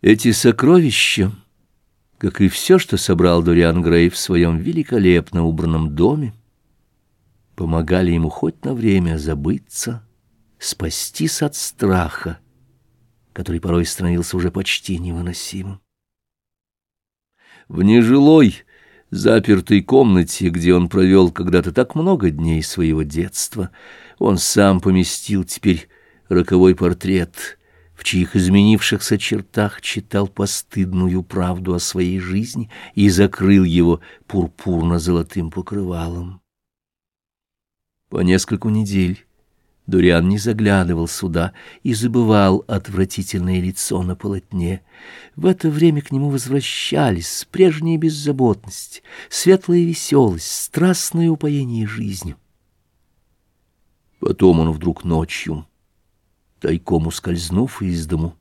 Эти сокровища, как и все, что собрал Дориан Грей в своем великолепно убранном доме, помогали ему хоть на время забыться, спастись от страха, который порой становился уже почти невыносимым. В нежилой, запертой комнате, где он провел когда-то так много дней своего детства, он сам поместил теперь роковой портрет — в чьих изменившихся чертах читал постыдную правду о своей жизни и закрыл его пурпурно-золотым покрывалом. По нескольку недель Дуриан не заглядывал сюда и забывал отвратительное лицо на полотне. В это время к нему возвращались прежняя беззаботность, светлая веселость, страстное упоение жизнью. Потом он вдруг ночью тайком ускользнув из дому,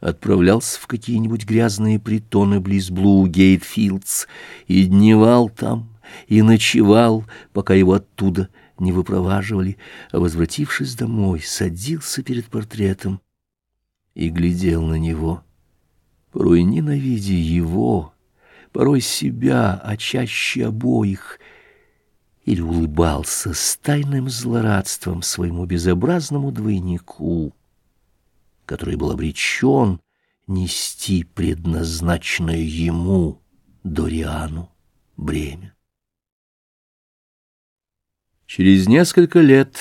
отправлялся в какие-нибудь грязные притоны близ Блу-Гейтфилдс и дневал там, и ночевал, пока его оттуда не выпроваживали, а, возвратившись домой, садился перед портретом и глядел на него, порой ненавидя его, порой себя, а чаще обоих — или улыбался с тайным злорадством своему безобразному двойнику, который был обречен нести предназначенное ему, Дориану, бремя. Через несколько лет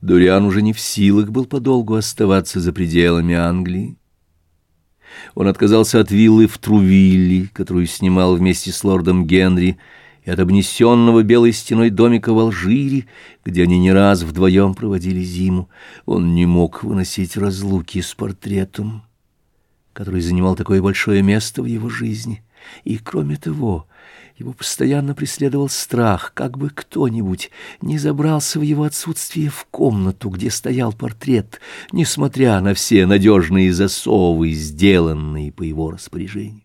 Дориан уже не в силах был подолгу оставаться за пределами Англии. Он отказался от виллы в Трувилле, которую снимал вместе с лордом Генри, и от обнесенного белой стеной домика в Алжире, где они не раз вдвоем проводили зиму, он не мог выносить разлуки с портретом, который занимал такое большое место в его жизни. И, кроме того, его постоянно преследовал страх, как бы кто-нибудь не забрался в его отсутствие в комнату, где стоял портрет, несмотря на все надежные засовы, сделанные по его распоряжению.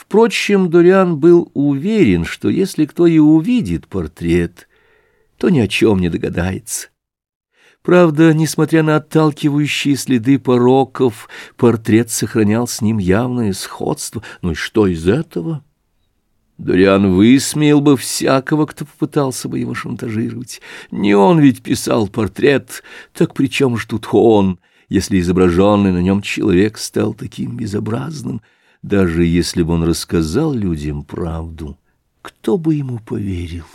Впрочем, Дориан был уверен, что если кто и увидит портрет, то ни о чем не догадается. Правда, несмотря на отталкивающие следы пороков, портрет сохранял с ним явное сходство. Ну и что из этого? Дориан высмеял бы всякого, кто попытался бы его шантажировать. Не он ведь писал портрет, так при чем же тут он, если изображенный на нем человек стал таким безобразным? Даже если бы он рассказал людям правду, кто бы ему поверил?